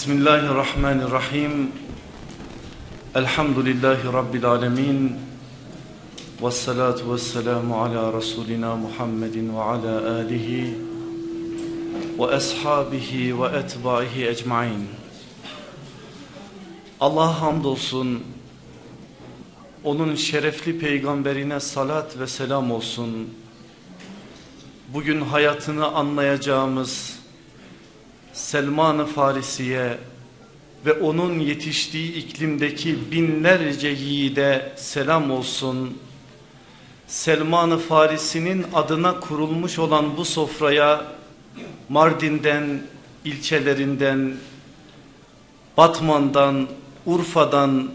Bismillahirrahmanirrahim. Elhamdülillahi rabbil alamin. Ves salatu vesselamu ala rasulina Muhammedin ve ala alihi ve ashabihi ve etbaihi ecmaîn. Allah'a hamdolsun. Onun şerefli peygamberine salat ve selam olsun. Bugün hayatını anlayacağımız Selman-ı Farisi'ye ve onun yetiştiği iklimdeki binlerce yiğide selam olsun. Selman-ı Farisi'nin adına kurulmuş olan bu sofraya Mardin'den, ilçelerinden, Batman'dan, Urfa'dan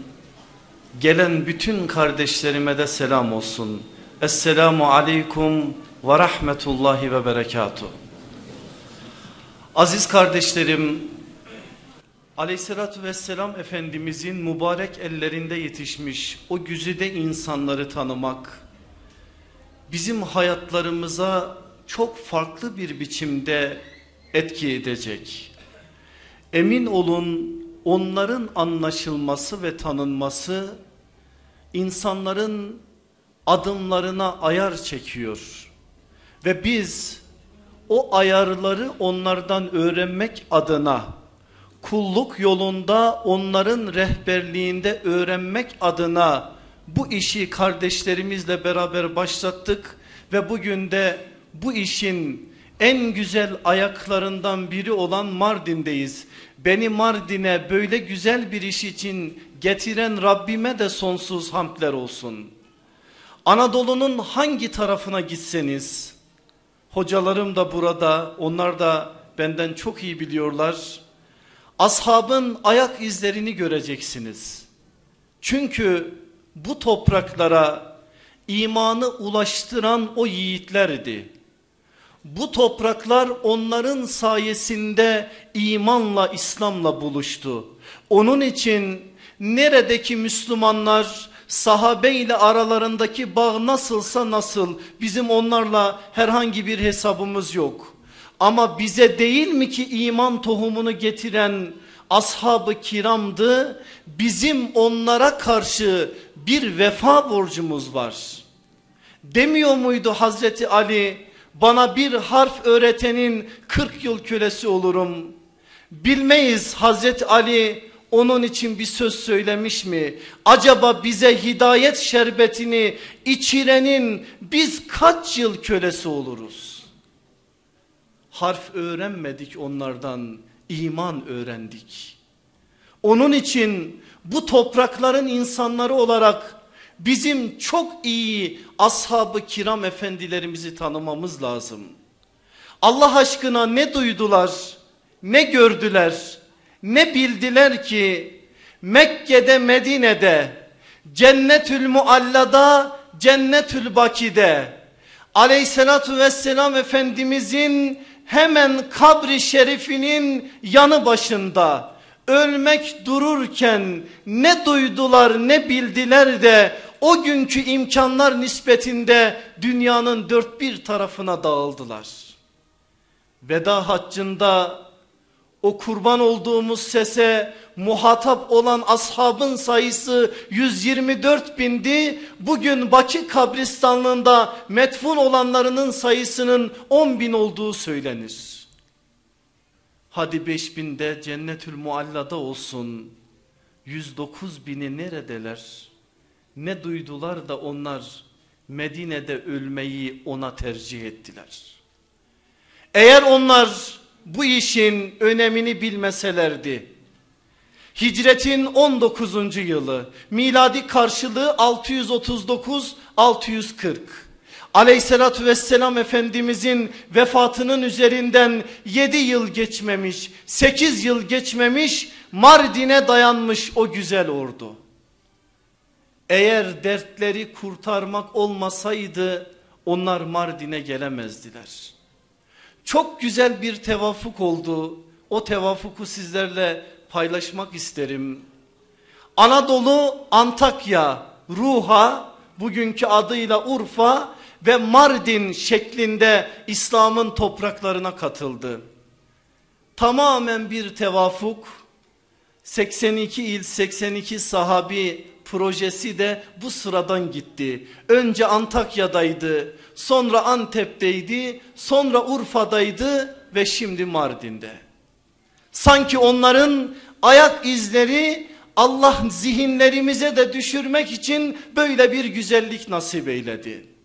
gelen bütün kardeşlerime de selam olsun. Esselamu aleyküm ve rahmetullahi ve berekatuhu. Aziz kardeşlerim, aleyhissalatü vesselam Efendimizin mübarek ellerinde yetişmiş o güzide insanları tanımak, bizim hayatlarımıza çok farklı bir biçimde etki edecek. Emin olun onların anlaşılması ve tanınması insanların adımlarına ayar çekiyor. Ve biz o ayarları onlardan öğrenmek adına kulluk yolunda onların rehberliğinde öğrenmek adına bu işi kardeşlerimizle beraber başlattık ve bugün de bu işin en güzel ayaklarından biri olan Mardin'deyiz. Beni Mardin'e böyle güzel bir iş için getiren Rabbime de sonsuz hamdler olsun. Anadolu'nun hangi tarafına gitseniz hocalarım da burada onlar da benden çok iyi biliyorlar. Ashabın ayak izlerini göreceksiniz. Çünkü bu topraklara imanı ulaştıran o yiğitlerdi. Bu topraklar onların sayesinde imanla İslam'la buluştu. Onun için neredeki Müslümanlar sahabe ile aralarındaki bağ nasılsa nasıl bizim onlarla herhangi bir hesabımız yok. Ama bize değil mi ki iman tohumunu getiren ashab-ı kiramdı bizim onlara karşı bir vefa borcumuz var. Demiyor muydu Hazreti Ali bana bir harf öğretenin 40 yıl kölesi olurum. Bilmeyiz Hazreti Ali onun için bir söz söylemiş mi? Acaba bize hidayet şerbetini içirenin biz kaç yıl kölesi oluruz? Harf öğrenmedik onlardan, iman öğrendik. Onun için bu toprakların insanları olarak bizim çok iyi ashab-ı kiram efendilerimizi tanımamız lazım. Allah aşkına ne duydular, ne gördüler, ne bildiler ki Mekke'de Medine'de Cennetül Muallada Cennetül Baki'de Aleyhissalatu vesselam Efendimizin hemen kabri şerifinin yanı başında ölmek dururken ne duydular ne bildiler de o günkü imkanlar nispetinde dünyanın dört bir tarafına dağıldılar. Veda haccında o kurban olduğumuz sese muhatap olan ashabın sayısı 124 bindi. Bugün Bakı kabristanlığında metfun olanlarının sayısının 10 bin olduğu söylenir. Hadi 5 binde cennetül muallada olsun. 109 bini neredeler? Ne duydular da onlar Medine'de ölmeyi ona tercih ettiler. Eğer onlar bu işin önemini bilmeselerdi. Hicretin 19. yılı miladi karşılığı 639-640. Aleyhissalatü vesselam Efendimizin vefatının üzerinden 7 yıl geçmemiş, 8 yıl geçmemiş Mardin'e dayanmış o güzel ordu. Eğer dertleri kurtarmak olmasaydı onlar Mardin'e gelemezdiler. Çok güzel bir tevafuk oldu. O tevafuku sizlerle paylaşmak isterim. Anadolu Antakya Ruha, bugünkü adıyla Urfa ve Mardin şeklinde İslam'ın topraklarına katıldı. Tamamen bir tevafuk, 82 il 82 sahabi projesi de bu sıradan gitti. Önce Antakya'daydı, sonra Antep'teydi, sonra Urfa'daydı ve şimdi Mardin'de. Sanki onların ayak izleri Allah zihinlerimize de düşürmek için böyle bir güzellik nasip eyledi.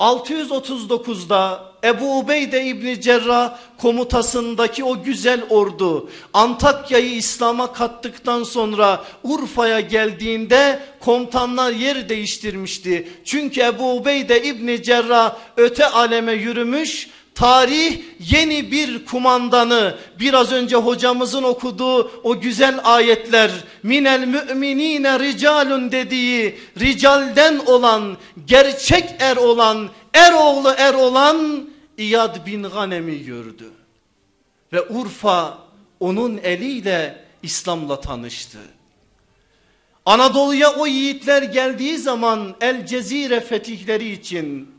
639'da Ebu Ubeyde İbni Cerrah komutasındaki o güzel ordu Antakya'yı İslam'a kattıktan sonra Urfa'ya geldiğinde komutanlar yer değiştirmişti. Çünkü Ebu Ubeyde İbni Cerrah öte aleme yürümüş Tarih yeni bir kumandanı biraz önce hocamızın okuduğu o güzel ayetler minel müminine ricalun dediği ricalden olan gerçek er olan er oğlu er olan İyad bin Ganem'i gördü. Ve Urfa onun eliyle İslam'la tanıştı. Anadolu'ya o yiğitler geldiği zaman El Cezire fetihleri için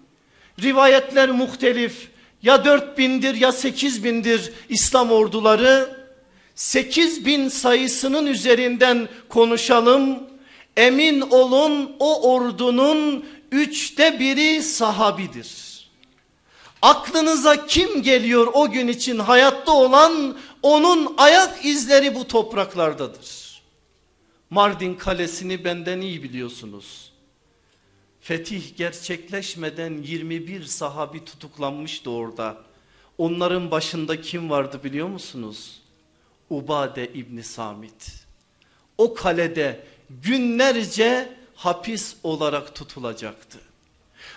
rivayetler muhtelif ya dört bindir ya sekiz bindir İslam orduları. Sekiz bin sayısının üzerinden konuşalım. Emin olun o ordunun üçte biri sahabidir. Aklınıza kim geliyor o gün için hayatta olan onun ayak izleri bu topraklardadır. Mardin kalesini benden iyi biliyorsunuz. Fetih gerçekleşmeden 21 sahabi tutuklanmıştı orada. Onların başında kim vardı biliyor musunuz? Ubade İbni Samit. O kalede günlerce hapis olarak tutulacaktı.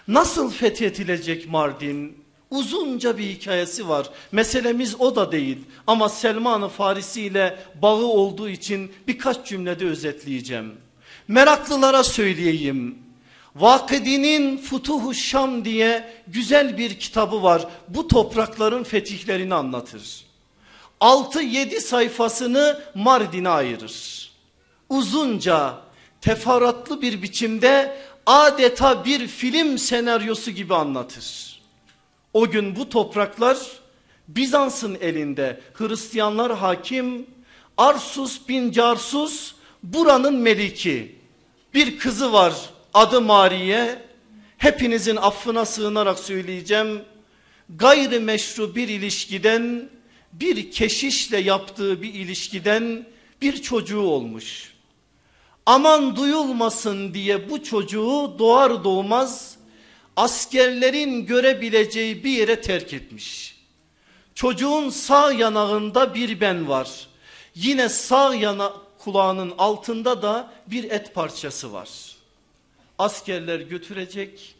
Nasıl fethedilecek Mardin? Uzunca bir hikayesi var. Meselemiz o da değil. Ama Selman-ı Farisi ile bağı olduğu için birkaç cümlede özetleyeceğim. Meraklılara söyleyeyim. Vakıdi'nin Futuhu Şam diye güzel bir kitabı var. Bu toprakların fetihlerini anlatır. 6-7 sayfasını Mardin'e ayırır. Uzunca, teferruatlı bir biçimde adeta bir film senaryosu gibi anlatır. O gün bu topraklar Bizans'ın elinde Hristiyanlar hakim Arsus bin Carsus buranın meliki. Bir kızı var adı Mariye hepinizin affına sığınarak söyleyeceğim. Gayri meşru bir ilişkiden bir keşişle yaptığı bir ilişkiden bir çocuğu olmuş. Aman duyulmasın diye bu çocuğu doğar doğmaz askerlerin görebileceği bir yere terk etmiş. Çocuğun sağ yanağında bir ben var. Yine sağ yana kulağının altında da bir et parçası var askerler götürecek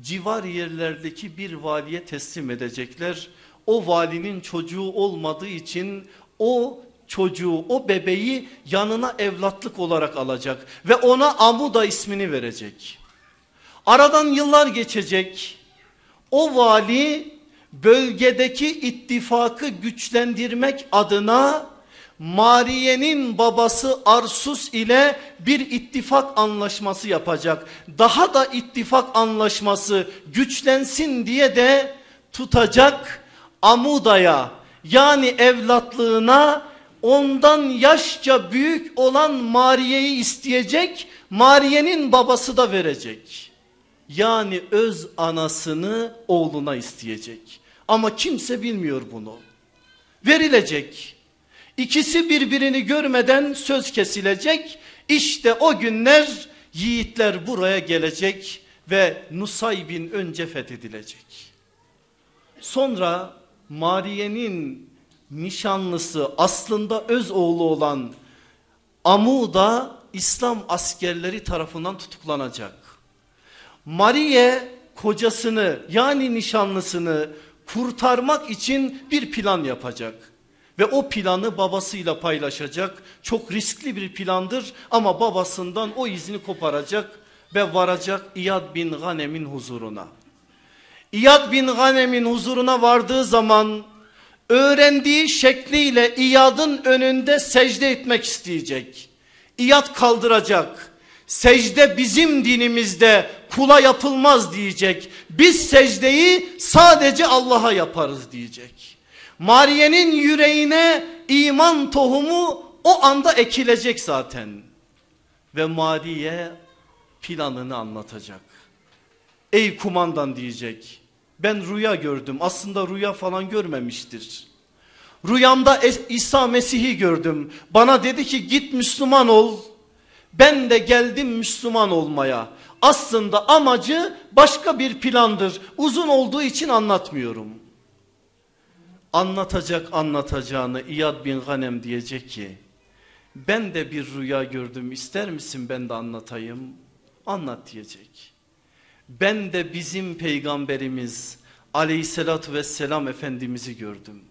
civar yerlerdeki bir valiye teslim edecekler. O valinin çocuğu olmadığı için o çocuğu o bebeği yanına evlatlık olarak alacak ve ona Amuda ismini verecek. Aradan yıllar geçecek o vali bölgedeki ittifakı güçlendirmek adına Mariye'nin babası Arsus ile bir ittifak anlaşması yapacak. Daha da ittifak anlaşması güçlensin diye de tutacak Amuda'ya yani evlatlığına ondan yaşça büyük olan Mariye'yi isteyecek. Mariye'nin babası da verecek. Yani öz anasını oğluna isteyecek. Ama kimse bilmiyor bunu. Verilecek. İkisi birbirini görmeden söz kesilecek. İşte o günler yiğitler buraya gelecek ve Nusaybin önce fethedilecek. Sonra Mariye'nin nişanlısı aslında öz oğlu olan Amuda İslam askerleri tarafından tutuklanacak. Mariye kocasını yani nişanlısını kurtarmak için bir plan yapacak. Ve o planı babasıyla paylaşacak. Çok riskli bir plandır ama babasından o izini koparacak ve varacak İyad bin Ghanem'in huzuruna. İyad bin Ghanem'in huzuruna vardığı zaman öğrendiği şekliyle İyad'ın önünde secde etmek isteyecek. İyad kaldıracak. secde bizim dinimizde kula yapılmaz diyecek. Biz secdeyi sadece Allah'a yaparız diyecek. Mariye'nin yüreğine iman tohumu o anda ekilecek zaten. Ve Mariye planını anlatacak. Ey kumandan diyecek. Ben rüya gördüm. Aslında rüya falan görmemiştir. Rüyamda İsa Mesih'i gördüm. Bana dedi ki git Müslüman ol. Ben de geldim Müslüman olmaya. Aslında amacı başka bir plandır. Uzun olduğu için anlatmıyorum. Anlatacak anlatacağını İyad bin Ganem diyecek ki ben de bir rüya gördüm ister misin ben de anlatayım? Anlat diyecek. Ben de bizim peygamberimiz aleyhissalatü vesselam efendimizi gördüm.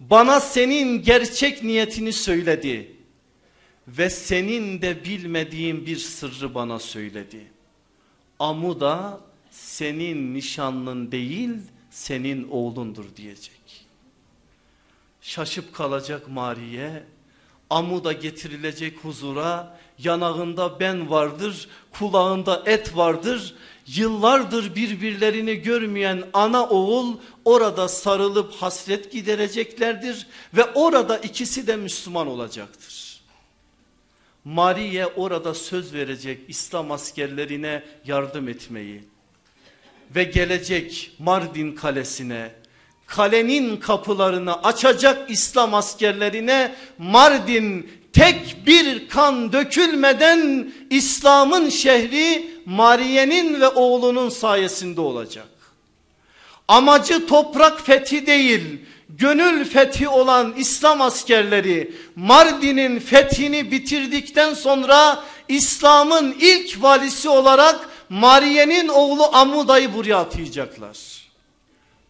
Bana senin gerçek niyetini söyledi ve senin de bilmediğin bir sırrı bana söyledi. Amuda senin nişanlın değil senin oğlundur diyecek. Şaşıp kalacak Mariye amuda getirilecek huzura yanağında ben vardır kulağında et vardır yıllardır birbirlerini görmeyen ana oğul orada sarılıp hasret gidereceklerdir ve orada ikisi de Müslüman olacaktır. Mariye orada söz verecek İslam askerlerine yardım etmeyi ve gelecek Mardin kalesine kalenin kapılarını açacak İslam askerlerine Mardin tek bir kan dökülmeden İslam'ın şehri Mariye'nin ve oğlunun sayesinde olacak. Amacı toprak fethi değil, gönül fethi olan İslam askerleri Mardin'in fethini bitirdikten sonra İslam'ın ilk valisi olarak Mariye'nin oğlu Amuda'yı buraya atayacaklar.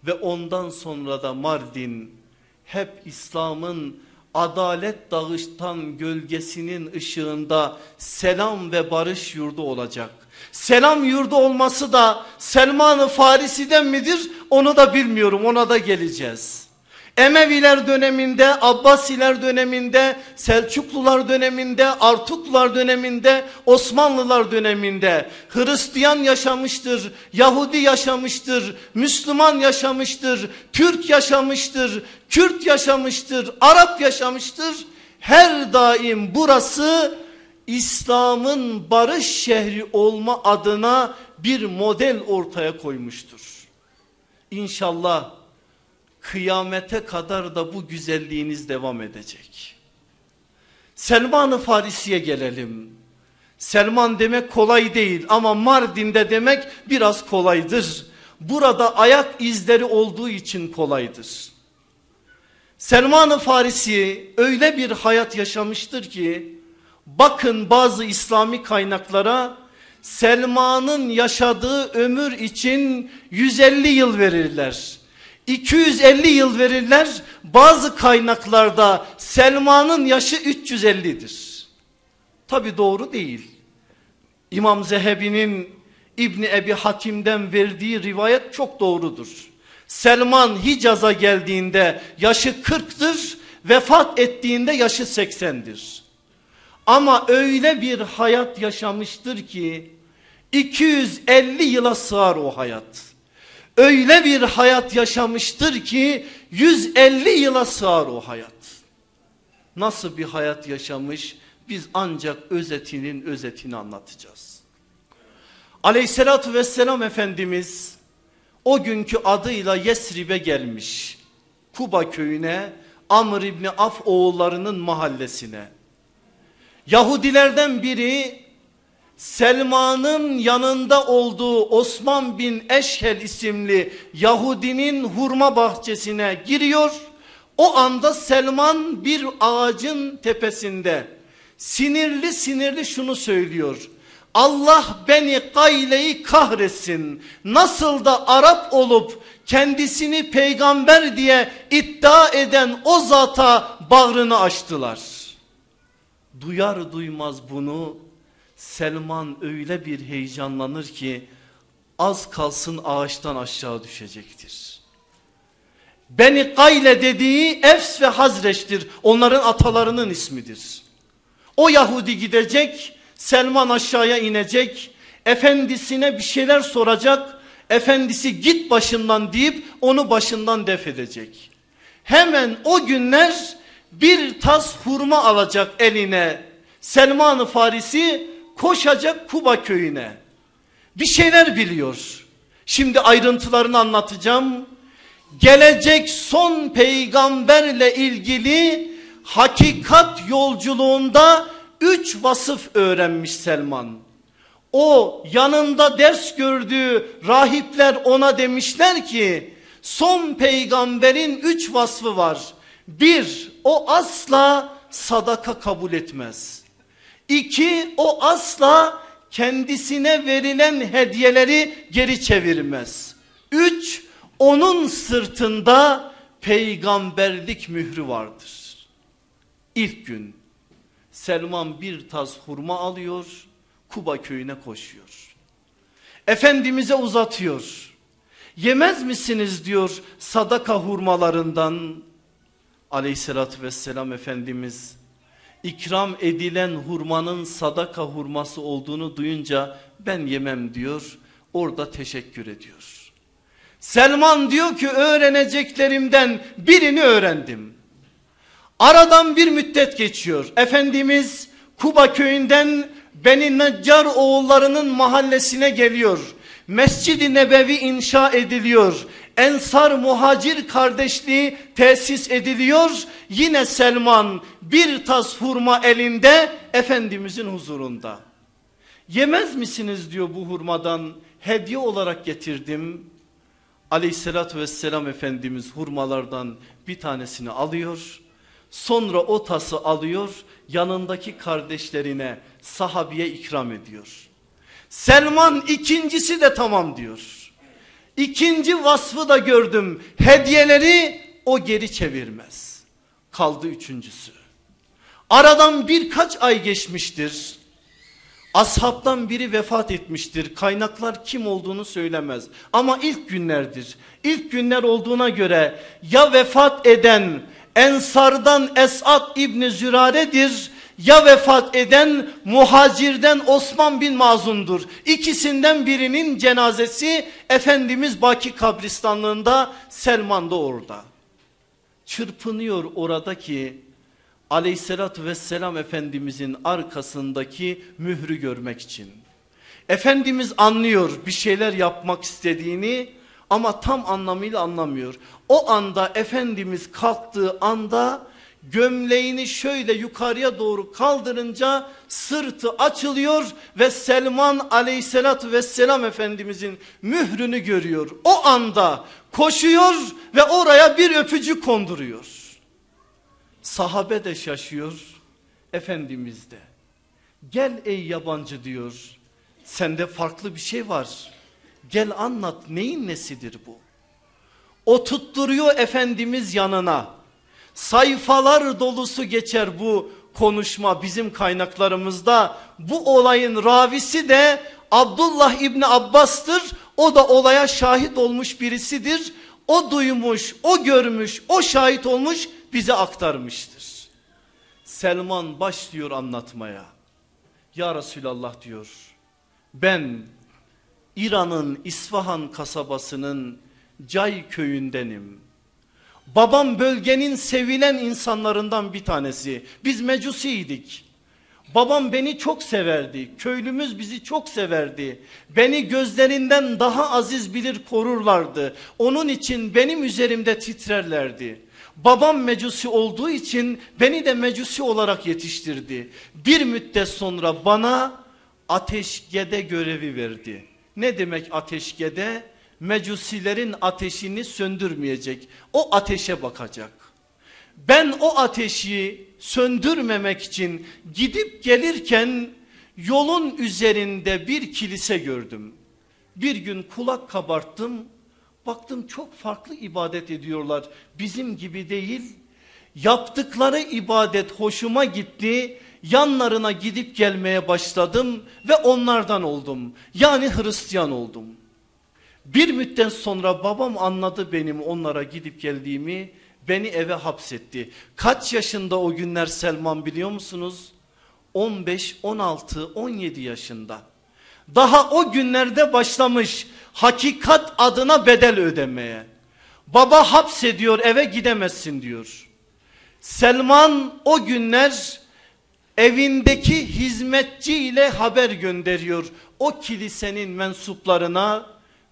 Ve ondan sonra da Mardin hep İslam'ın adalet dağıştan gölgesinin ışığında selam ve barış yurdu olacak. Selam yurdu olması da Selman-ı Farisi'den midir onu da bilmiyorum ona da geleceğiz. Emeviler döneminde, Abbasiler döneminde, Selçuklular döneminde, Artuklular döneminde, Osmanlılar döneminde Hristiyan yaşamıştır, Yahudi yaşamıştır, Müslüman yaşamıştır, Türk yaşamıştır, Kürt yaşamıştır, Arap yaşamıştır. Her daim burası İslam'ın barış şehri olma adına bir model ortaya koymuştur. İnşallah kıyamete kadar da bu güzelliğiniz devam edecek. Selman-ı Farisi'ye gelelim. Selman demek kolay değil ama Mardin'de demek biraz kolaydır. Burada ayak izleri olduğu için kolaydır. Selman-ı Farisi öyle bir hayat yaşamıştır ki bakın bazı İslami kaynaklara Selman'ın yaşadığı ömür için 150 yıl verirler. 250 yıl verirler. Bazı kaynaklarda Selman'ın yaşı 350'dir. Tabi doğru değil. İmam Zehebi'nin İbni Ebi Hatim'den verdiği rivayet çok doğrudur. Selman Hicaz'a geldiğinde yaşı 40'tır, vefat ettiğinde yaşı 80'dir. Ama öyle bir hayat yaşamıştır ki 250 yıla sığar o hayat öyle bir hayat yaşamıştır ki 150 yıla sığar o hayat. Nasıl bir hayat yaşamış biz ancak özetinin özetini anlatacağız. Aleyhissalatü vesselam Efendimiz o günkü adıyla Yesrib'e gelmiş. Kuba köyüne Amr İbni Af oğullarının mahallesine. Yahudilerden biri Selman'ın yanında olduğu Osman bin Eşhel isimli Yahudinin hurma bahçesine giriyor. O anda Selman bir ağacın tepesinde sinirli sinirli şunu söylüyor. Allah beni Gayle'yi kahretsin. Nasıl da Arap olup kendisini peygamber diye iddia eden o zata bağrını açtılar. Duyar duymaz bunu Selman öyle bir heyecanlanır ki az kalsın ağaçtan aşağı düşecektir. Beni Gayle dediği Efs ve Hazreç'tir. Onların atalarının ismidir. O Yahudi gidecek Selman aşağıya inecek. Efendisine bir şeyler soracak. Efendisi git başından deyip onu başından def edecek. Hemen o günler bir tas hurma alacak eline. Selman-ı Farisi koşacak Kuba köyüne. Bir şeyler biliyor. Şimdi ayrıntılarını anlatacağım. Gelecek son peygamberle ilgili hakikat yolculuğunda üç vasıf öğrenmiş Selman. O yanında ders gördüğü rahipler ona demişler ki son peygamberin üç vasfı var. Bir o asla sadaka kabul etmez. İki o asla kendisine verilen hediyeleri geri çevirmez. Üç onun sırtında peygamberlik mührü vardır. İlk gün Selman bir tas hurma alıyor Kuba köyüne koşuyor. Efendimiz'e uzatıyor. Yemez misiniz diyor sadaka hurmalarından. Aleyhissalatü vesselam Efendimiz ikram edilen hurmanın sadaka hurması olduğunu duyunca ben yemem diyor. Orada teşekkür ediyor. Selman diyor ki öğreneceklerimden birini öğrendim. Aradan bir müddet geçiyor. Efendimiz Kuba köyünden Beni Neccar oğullarının mahallesine geliyor. Mescid-i Nebevi inşa ediliyor. Ensar muhacir kardeşliği tesis ediliyor. Yine Selman bir tas hurma elinde Efendimizin huzurunda. Yemez misiniz diyor bu hurmadan hediye olarak getirdim. Aleyhissalatü vesselam Efendimiz hurmalardan bir tanesini alıyor. Sonra o tası alıyor yanındaki kardeşlerine sahabiye ikram ediyor. Selman ikincisi de tamam diyor. İkinci vasfı da gördüm. Hediyeleri o geri çevirmez. Kaldı üçüncüsü. Aradan birkaç ay geçmiştir. Ashabtan biri vefat etmiştir. Kaynaklar kim olduğunu söylemez. Ama ilk günlerdir. İlk günler olduğuna göre ya vefat eden Ensardan Esad İbni Zürare'dir ya vefat eden muhacirden Osman bin Mazun'dur. İkisinden birinin cenazesi Efendimiz Baki kabristanlığında Selman da orada. Çırpınıyor oradaki aleyhissalatü vesselam Efendimizin arkasındaki mührü görmek için. Efendimiz anlıyor bir şeyler yapmak istediğini ama tam anlamıyla anlamıyor. O anda Efendimiz kalktığı anda gömleğini şöyle yukarıya doğru kaldırınca sırtı açılıyor ve Selman aleyhissalatü vesselam efendimizin mührünü görüyor. O anda koşuyor ve oraya bir öpücük konduruyor. Sahabe de şaşıyor, Efendimiz de. Gel ey yabancı diyor, sende farklı bir şey var. Gel anlat neyin nesidir bu? O tutturuyor Efendimiz yanına. Sayfalar dolusu geçer bu konuşma bizim kaynaklarımızda. Bu olayın ravisi de Abdullah İbni Abbas'tır. O da olaya şahit olmuş birisidir. O duymuş, o görmüş, o şahit olmuş bize aktarmıştır. Selman başlıyor anlatmaya. Ya Resulallah diyor. Ben İran'ın İsfahan kasabasının Cay köyündenim. Babam bölgenin sevilen insanlarından bir tanesi. Biz mecusiydik. Babam beni çok severdi. Köylümüz bizi çok severdi. Beni gözlerinden daha aziz bilir korurlardı. Onun için benim üzerimde titrerlerdi. Babam mecusi olduğu için beni de mecusi olarak yetiştirdi. Bir müddet sonra bana ateşgede görevi verdi. Ne demek ateşgede? Mecusilerin ateşini söndürmeyecek. O ateşe bakacak. Ben o ateşi söndürmemek için gidip gelirken yolun üzerinde bir kilise gördüm. Bir gün kulak kabarttım. Baktım çok farklı ibadet ediyorlar. Bizim gibi değil. Yaptıkları ibadet hoşuma gitti. Yanlarına gidip gelmeye başladım ve onlardan oldum. Yani Hristiyan oldum. Bir müddet sonra babam anladı benim onlara gidip geldiğimi beni eve hapsetti. Kaç yaşında o günler Selman biliyor musunuz? 15, 16, 17 yaşında. Daha o günlerde başlamış hakikat adına bedel ödemeye. Baba hapsediyor eve gidemezsin diyor. Selman o günler evindeki hizmetçi ile haber gönderiyor. O kilisenin mensuplarına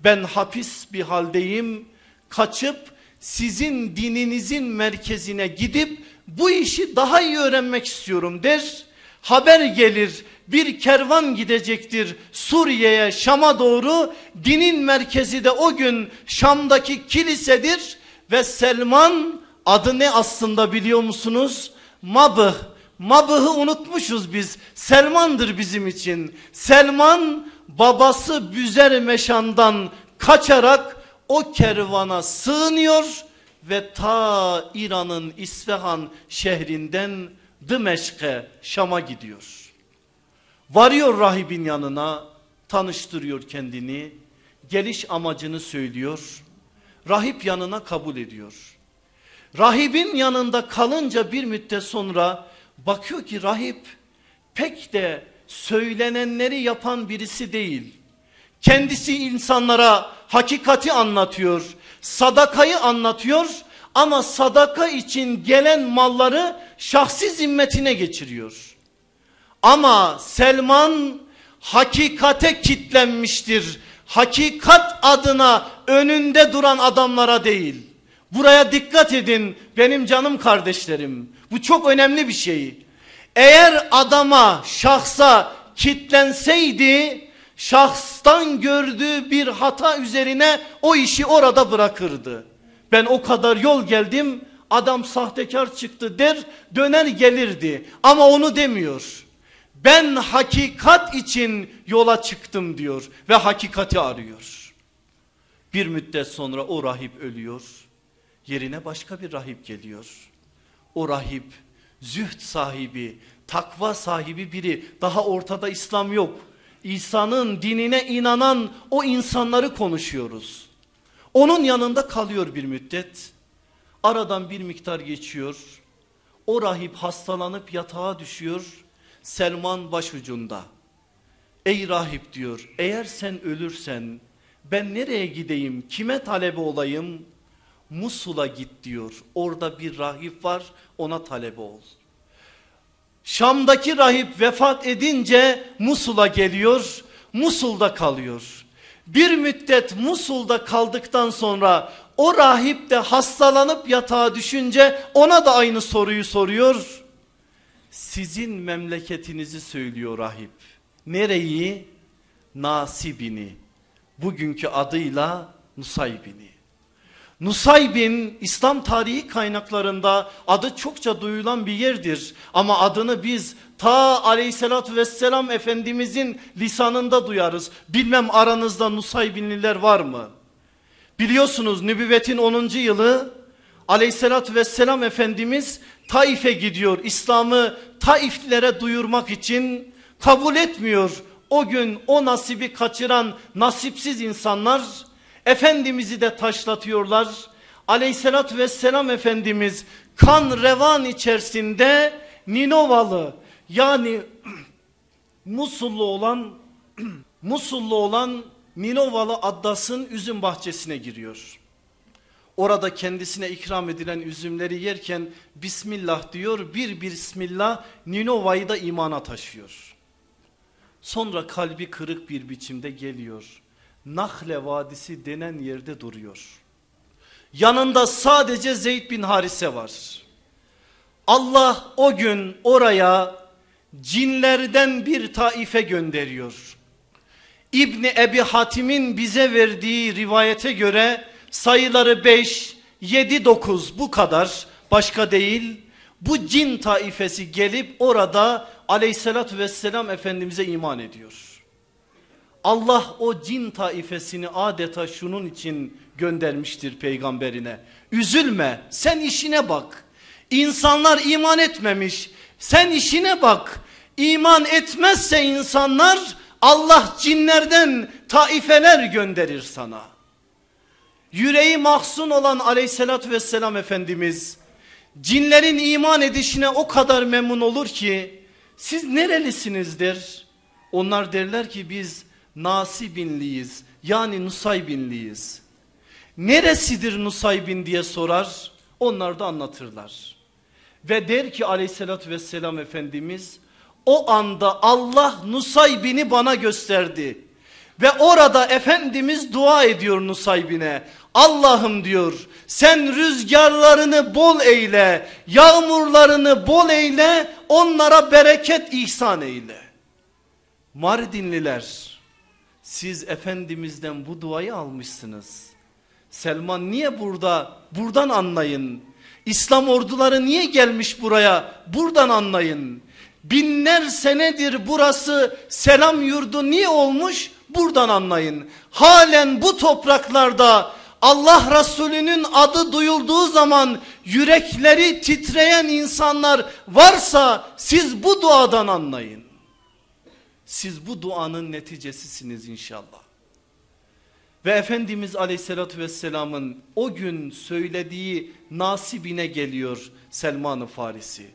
ben hapis bir haldeyim kaçıp sizin dininizin merkezine gidip bu işi daha iyi öğrenmek istiyorum der. Haber gelir bir kervan gidecektir Suriye'ye Şam'a doğru dinin merkezi de o gün Şam'daki kilisedir ve Selman adı ne aslında biliyor musunuz? Mabıh. Mabıh'ı unutmuşuz biz. Selman'dır bizim için. Selman babası Büzer Meşan'dan kaçarak o kervana sığınıyor ve ta İran'ın İsfahan şehrinden Dımeşk'e Şam'a gidiyor. Varıyor rahibin yanına tanıştırıyor kendini geliş amacını söylüyor. Rahip yanına kabul ediyor. Rahibin yanında kalınca bir müddet sonra bakıyor ki rahip pek de söylenenleri yapan birisi değil. Kendisi insanlara hakikati anlatıyor, sadakayı anlatıyor ama sadaka için gelen malları şahsi zimmetine geçiriyor. Ama Selman hakikate kitlenmiştir. Hakikat adına önünde duran adamlara değil. Buraya dikkat edin benim canım kardeşlerim. Bu çok önemli bir şey. Eğer adama, şahsa kitlenseydi şahstan gördüğü bir hata üzerine o işi orada bırakırdı. Ben o kadar yol geldim adam sahtekar çıktı der döner gelirdi ama onu demiyor. Ben hakikat için yola çıktım diyor ve hakikati arıyor. Bir müddet sonra o rahip ölüyor. Yerine başka bir rahip geliyor. O rahip zühd sahibi, takva sahibi biri. Daha ortada İslam yok. İsa'nın dinine inanan o insanları konuşuyoruz. Onun yanında kalıyor bir müddet. Aradan bir miktar geçiyor. O rahip hastalanıp yatağa düşüyor. Selman başucunda. Ey rahip diyor eğer sen ölürsen ben nereye gideyim kime talebe olayım? Musul'a git diyor. Orada bir rahip var ona talebe ol. Şam'daki rahip vefat edince Musul'a geliyor. Musul'da kalıyor. Bir müddet Musul'da kaldıktan sonra o rahip de hastalanıp yatağa düşünce ona da aynı soruyu soruyor. Sizin memleketinizi söylüyor rahip. Nereyi? Nasibini. Bugünkü adıyla Nusaybin'i. Nusaybin İslam tarihi kaynaklarında adı çokça duyulan bir yerdir. Ama adını biz ta aleyhissalatü vesselam efendimizin lisanında duyarız. Bilmem aranızda Nusaybinliler var mı? Biliyorsunuz nübüvvetin 10. yılı aleyhissalatü vesselam efendimiz Taif'e gidiyor. İslam'ı Taiflere duyurmak için kabul etmiyor. O gün o nasibi kaçıran nasipsiz insanlar Efendimiz'i de taşlatıyorlar. Aleyhissalatü vesselam Efendimiz kan revan içerisinde Ninovalı yani Musullu olan Musullu olan Ninovalı Addas'ın üzüm bahçesine giriyor. Orada kendisine ikram edilen üzümleri yerken Bismillah diyor bir Bismillah Ninova'yı da imana taşıyor. Sonra kalbi kırık bir biçimde geliyor. Nahle Vadisi denen yerde duruyor. Yanında sadece Zeyd bin Harise var. Allah o gün oraya cinlerden bir taife gönderiyor. İbni Ebi Hatim'in bize verdiği rivayete göre sayıları 5, 7, 9 bu kadar başka değil. Bu cin taifesi gelip orada aleyhissalatü vesselam Efendimiz'e iman ediyor. Allah o cin taifesini adeta şunun için göndermiştir peygamberine. Üzülme sen işine bak. İnsanlar iman etmemiş. Sen işine bak. İman etmezse insanlar Allah cinlerden taifeler gönderir sana. Yüreği mahzun olan aleyhissalatü vesselam Efendimiz cinlerin iman edişine o kadar memnun olur ki siz nerelisinizdir? Onlar derler ki biz Nasibinliyiz yani Nusaybinliyiz. Neresidir Nusaybin diye sorar onlar da anlatırlar. Ve der ki aleyhissalatü vesselam Efendimiz o anda Allah Nusaybin'i bana gösterdi. Ve orada Efendimiz dua ediyor Nusaybin'e. Allah'ım diyor sen rüzgarlarını bol eyle, yağmurlarını bol eyle, onlara bereket ihsan eyle. Mardinliler siz Efendimiz'den bu duayı almışsınız. Selman niye burada? Buradan anlayın. İslam orduları niye gelmiş buraya? Buradan anlayın. Binler senedir burası selam yurdu niye olmuş? Buradan anlayın. Halen bu topraklarda Allah Resulü'nün adı duyulduğu zaman yürekleri titreyen insanlar varsa siz bu duadan anlayın. Siz bu duanın neticesisiniz inşallah. Ve Efendimiz Aleyhisselatü Vesselam'ın o gün söylediği nasibine geliyor Selman-ı Farisi.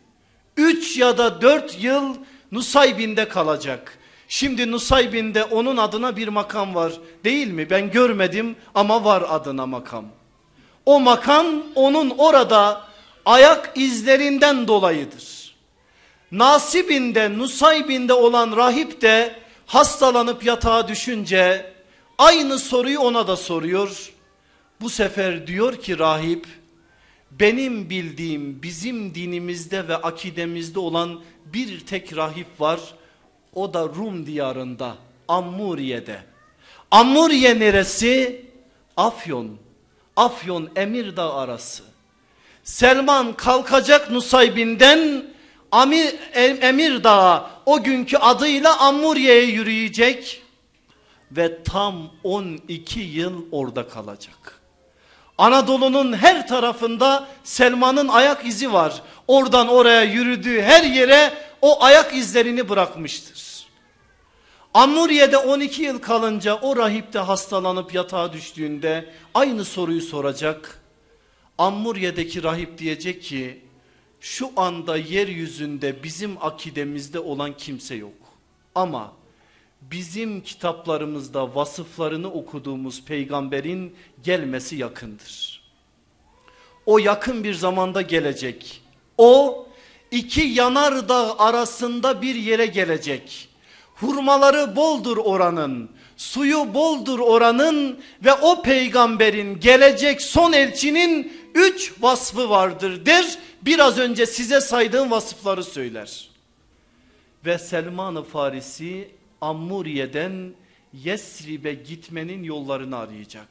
Üç ya da dört yıl Nusaybin'de kalacak. Şimdi Nusaybin'de onun adına bir makam var değil mi? Ben görmedim ama var adına makam. O makam onun orada ayak izlerinden dolayıdır. Nasibinde Nusaybin'de olan rahip de hastalanıp yatağa düşünce aynı soruyu ona da soruyor. Bu sefer diyor ki rahip benim bildiğim bizim dinimizde ve akidemizde olan bir tek rahip var. O da Rum diyarında Ammuriye'de. Ammuriye neresi? Afyon. Afyon Emirdağ arası. Selman kalkacak Nusaybin'den Amir, Emirdağ'a o günkü adıyla Ammuriye'ye yürüyecek ve tam 12 yıl orada kalacak. Anadolu'nun her tarafında Selman'ın ayak izi var. Oradan oraya yürüdüğü her yere o ayak izlerini bırakmıştır. Amuriye'de 12 yıl kalınca o rahip de hastalanıp yatağa düştüğünde aynı soruyu soracak. Ammuriye'deki rahip diyecek ki şu anda yeryüzünde bizim akidemizde olan kimse yok. Ama bizim kitaplarımızda vasıflarını okuduğumuz peygamberin gelmesi yakındır. O yakın bir zamanda gelecek. O iki yanardağ arasında bir yere gelecek. Hurmaları boldur oranın, suyu boldur oranın ve o peygamberin gelecek son elçinin üç vasfı vardır der. Biraz önce size saydığım vasıfları söyler. Ve Selman-ı Farisi Ammuriye'den Yesrib'e gitmenin yollarını arayacak.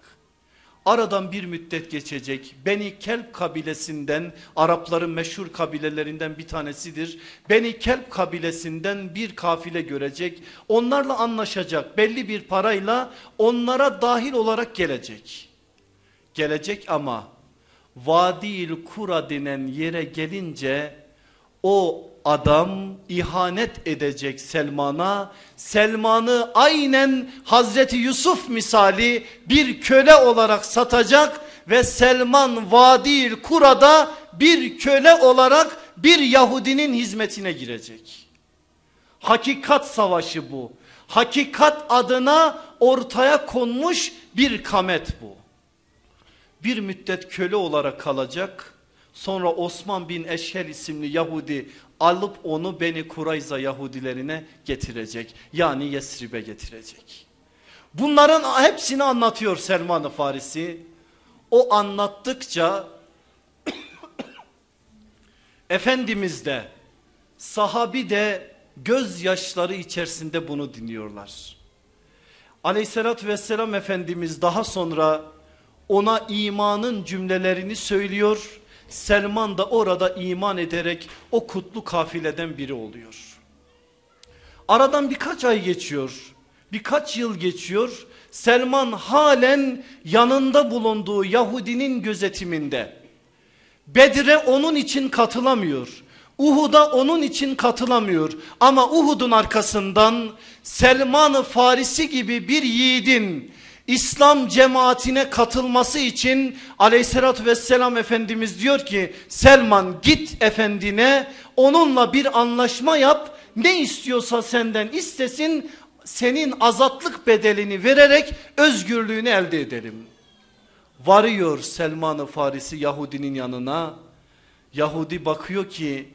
Aradan bir müddet geçecek. Beni Kelp kabilesinden Arapların meşhur kabilelerinden bir tanesidir. Beni Kelp kabilesinden bir kafile görecek. Onlarla anlaşacak. Belli bir parayla onlara dahil olarak gelecek. Gelecek ama Vadil Kura denen yere gelince o adam ihanet edecek Selman'a. Selman'ı aynen Hazreti Yusuf misali bir köle olarak satacak ve Selman Vadil Kura'da bir köle olarak bir Yahudinin hizmetine girecek. Hakikat savaşı bu. Hakikat adına ortaya konmuş bir kamet bu. Bir müddet köle olarak kalacak Sonra Osman bin Eşhel isimli Yahudi alıp onu Beni Kurayza Yahudilerine getirecek. Yani Yesrib'e getirecek. Bunların hepsini anlatıyor Selman-ı Farisi. O anlattıkça Efendimiz de sahabi de gözyaşları içerisinde bunu dinliyorlar. Aleyhissalatü vesselam Efendimiz daha sonra ona imanın cümlelerini söylüyor Selman da orada iman ederek o kutlu kafileden biri oluyor. Aradan birkaç ay geçiyor. Birkaç yıl geçiyor. Selman halen yanında bulunduğu Yahudinin gözetiminde. Bedir'e onun için katılamıyor. Uhud'a onun için katılamıyor. Ama Uhud'un arkasından Selman-ı Farisi gibi bir yiğidin İslam cemaatine katılması için aleyhissalatü vesselam Efendimiz diyor ki Selman git efendine onunla bir anlaşma yap ne istiyorsa senden istesin senin azatlık bedelini vererek özgürlüğünü elde edelim. Varıyor Selman-ı Farisi Yahudinin yanına. Yahudi bakıyor ki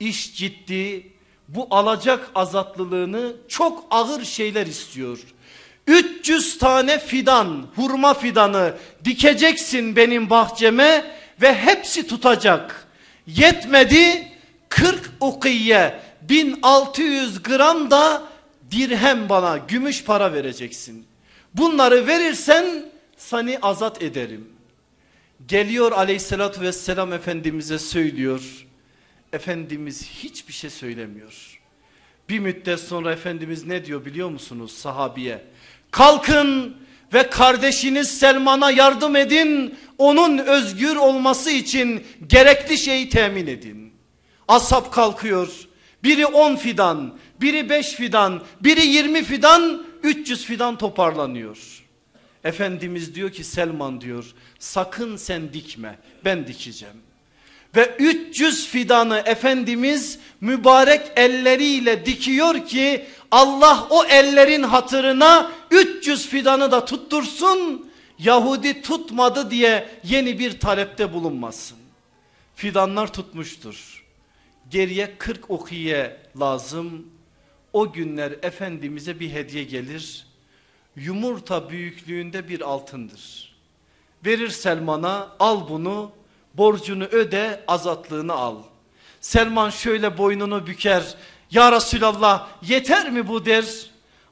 iş ciddi bu alacak azatlılığını çok ağır şeyler istiyor. 300 tane fidan hurma fidanı dikeceksin benim bahçeme ve hepsi tutacak. Yetmedi 40 ukiye 1600 gram da dirhem bana gümüş para vereceksin. Bunları verirsen seni azat ederim. Geliyor aleyhissalatü vesselam Efendimiz'e söylüyor. Efendimiz hiçbir şey söylemiyor. Bir müddet sonra Efendimiz ne diyor biliyor musunuz sahabiye? Kalkın ve kardeşiniz Selman'a yardım edin. Onun özgür olması için gerekli şeyi temin edin. Ashab kalkıyor. Biri 10 fidan, biri 5 fidan, biri 20 fidan, 300 fidan toparlanıyor. Efendimiz diyor ki Selman diyor sakın sen dikme ben dikeceğim. Ve 300 fidanı Efendimiz mübarek elleriyle dikiyor ki Allah o ellerin hatırına 300 fidanı da tuttursun. Yahudi tutmadı diye yeni bir talepte bulunmasın. Fidanlar tutmuştur. Geriye 40 okiye lazım. O günler Efendimiz'e bir hediye gelir. Yumurta büyüklüğünde bir altındır. Verir Selman'a al bunu borcunu öde azatlığını al. Selman şöyle boynunu büker. Ya Resulallah yeter mi bu der.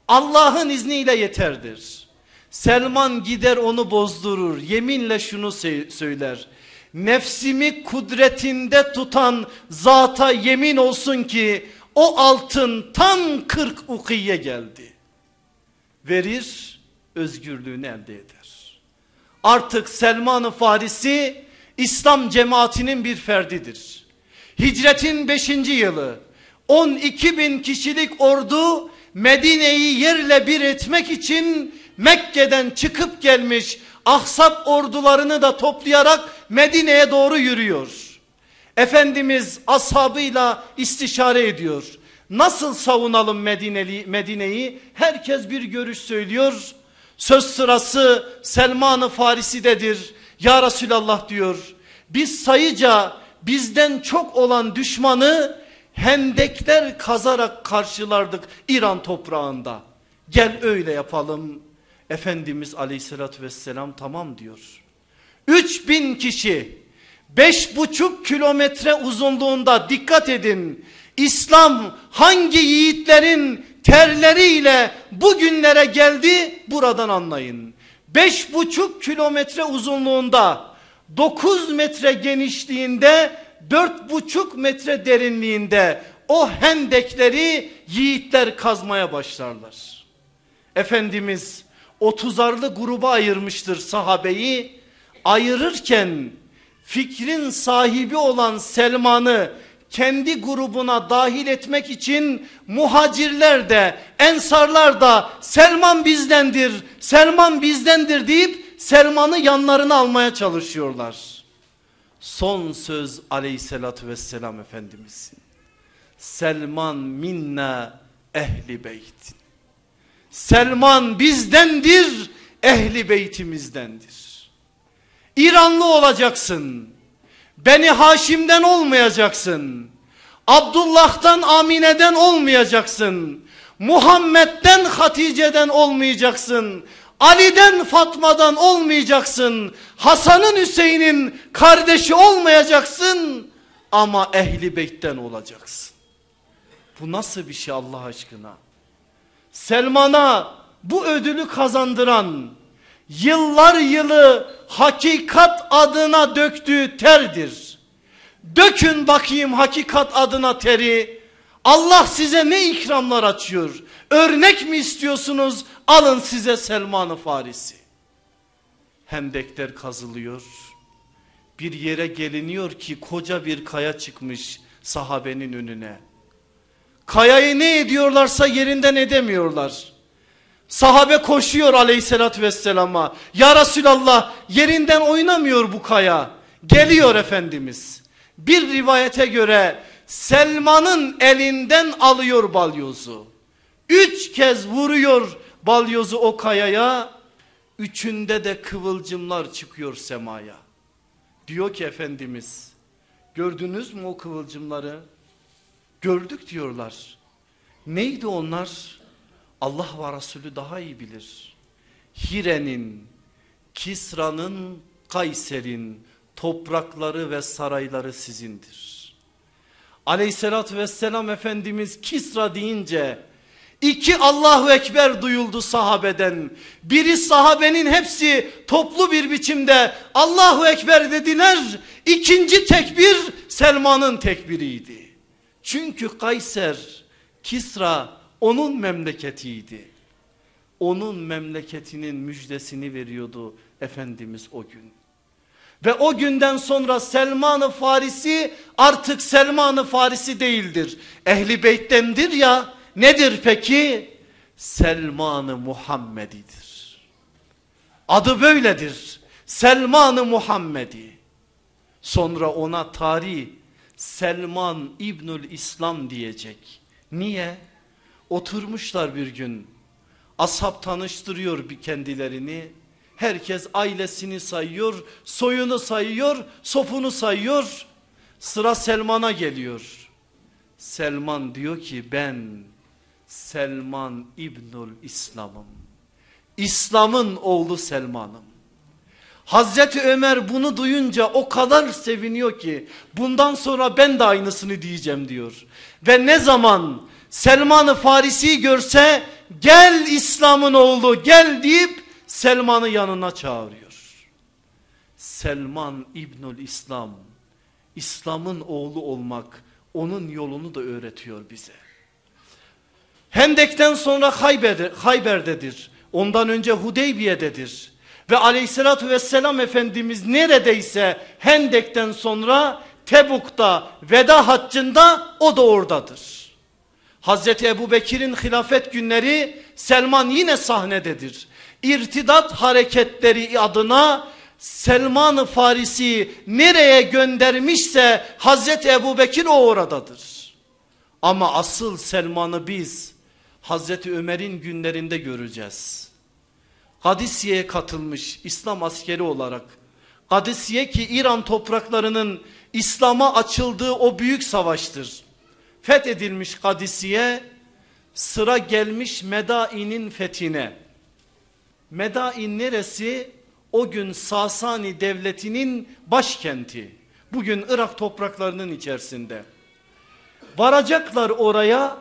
Allah'ın izniyle yeterdir. Selman gider onu bozdurur. Yeminle şunu söyler. Nefsimi kudretinde tutan zata yemin olsun ki o altın tam 40 ukiye geldi. Verir özgürlüğünü elde eder. Artık Selman-ı Farisi İslam cemaatinin bir ferdidir. Hicretin 5. yılı 12 bin kişilik ordu Medine'yi yerle bir etmek için Mekke'den çıkıp gelmiş ahsap ordularını da toplayarak Medine'ye doğru yürüyor. Efendimiz ashabıyla istişare ediyor. Nasıl savunalım Medine'yi? Medine'yi? Herkes bir görüş söylüyor. Söz sırası Selman-ı Farisi'dedir. Ya Resulallah diyor biz sayıca bizden çok olan düşmanı hendekler kazarak karşılardık İran toprağında. Gel öyle yapalım. Efendimiz aleyhissalatü vesselam tamam diyor. 3000 kişi beş buçuk kilometre uzunluğunda dikkat edin. İslam hangi yiğitlerin terleriyle bugünlere geldi buradan anlayın. Beş buçuk kilometre uzunluğunda 9 metre genişliğinde dört buçuk metre derinliğinde o hendekleri yiğitler kazmaya başlarlar. Efendimiz otuzarlı gruba ayırmıştır sahabeyi ayırırken fikrin sahibi olan Selman'ı kendi grubuna dahil etmek için muhacirler de ensarlar da Selman bizdendir, Selman bizdendir deyip Selman'ı yanlarına almaya çalışıyorlar. Son söz aleyhissalatü vesselam Efendimizin. Selman minna ehli beytin. Selman bizdendir, ehli beytimizdendir. İranlı olacaksın. Beni Haşim'den olmayacaksın. Abdullah'tan Amine'den olmayacaksın. Muhammed'den Hatice'den olmayacaksın. Ali'den Fatma'dan olmayacaksın. Hasan'ın Hüseyin'in kardeşi olmayacaksın. Ama ehli beytten olacaksın. Bu nasıl bir şey Allah aşkına? Selman'a bu ödülü kazandıran yıllar yılı hakikat adına döktüğü terdir. Dökün bakayım hakikat adına teri. Allah size ne ikramlar açıyor. Örnek mi istiyorsunuz? Alın size Selman-ı Farisi. Hendekler kazılıyor. Bir yere geliniyor ki koca bir kaya çıkmış sahabenin önüne. Kayayı ne ediyorlarsa yerinden edemiyorlar. Sahabe koşuyor aleyhissalatü vesselama. Ya Resulallah yerinden oynamıyor bu kaya. Geliyor Efendimiz. Bir rivayete göre Selman'ın elinden alıyor balyozu. Üç kez vuruyor balyozu o kayaya. Üçünde de kıvılcımlar çıkıyor semaya. Diyor ki Efendimiz gördünüz mü o kıvılcımları? Gördük diyorlar. Neydi onlar? Allah ve Resulü daha iyi bilir. Hire'nin, Kisra'nın, Kayser'in toprakları ve sarayları sizindir. Aleyhissalatü vesselam Efendimiz Kisra deyince iki Allahu Ekber duyuldu sahabeden. Biri sahabenin hepsi toplu bir biçimde Allahu Ekber dediler. İkinci tekbir Selman'ın tekbiriydi. Çünkü Kayser, Kisra onun memleketiydi. Onun memleketinin müjdesini veriyordu Efendimiz o gün. Ve o günden sonra Selman-ı Farisi artık Selman-ı Farisi değildir. Ehli beyttendir ya nedir peki? Selman-ı Muhammedidir. Adı böyledir. Selman-ı Muhammedi. Sonra ona tarih Selman İbnül İslam diyecek. Niye? Oturmuşlar bir gün. Ashab tanıştırıyor bir kendilerini. Herkes ailesini sayıyor, soyunu sayıyor, sopunu sayıyor. Sıra Selman'a geliyor. Selman diyor ki ben Selman İbnül İslam'ım. İslam'ın oğlu Selman'ım. Hazreti Ömer bunu duyunca o kadar seviniyor ki bundan sonra ben de aynısını diyeceğim diyor. Ve ne zaman Selman-ı Farisi görse gel İslam'ın oğlu gel deyip Selman'ı yanına çağırıyor. Selman İbnül İslam, İslam'ın oğlu olmak onun yolunu da öğretiyor bize. Hendek'ten sonra Hayber, Hayber'dedir. Ondan önce Hudeybiye'dedir. Ve aleyhissalatü vesselam Efendimiz neredeyse Hendek'ten sonra Tebuk'ta veda haccında o da oradadır. Hazreti Ebu Bekir'in hilafet günleri Selman yine sahnededir. İrtidat hareketleri adına Selman-ı Farisi nereye göndermişse Hazreti Ebu Bekir o oradadır. Ama asıl Selman'ı biz Hazreti Ömer'in günlerinde göreceğiz. Kadisiye'ye katılmış İslam askeri olarak. Kadisiye ki İran topraklarının İslam'a açıldığı o büyük savaştır. Fethedilmiş Kadisiye sıra gelmiş Medain'in fethine. Medain neresi? O gün Sasani devletinin başkenti. Bugün Irak topraklarının içerisinde. Varacaklar oraya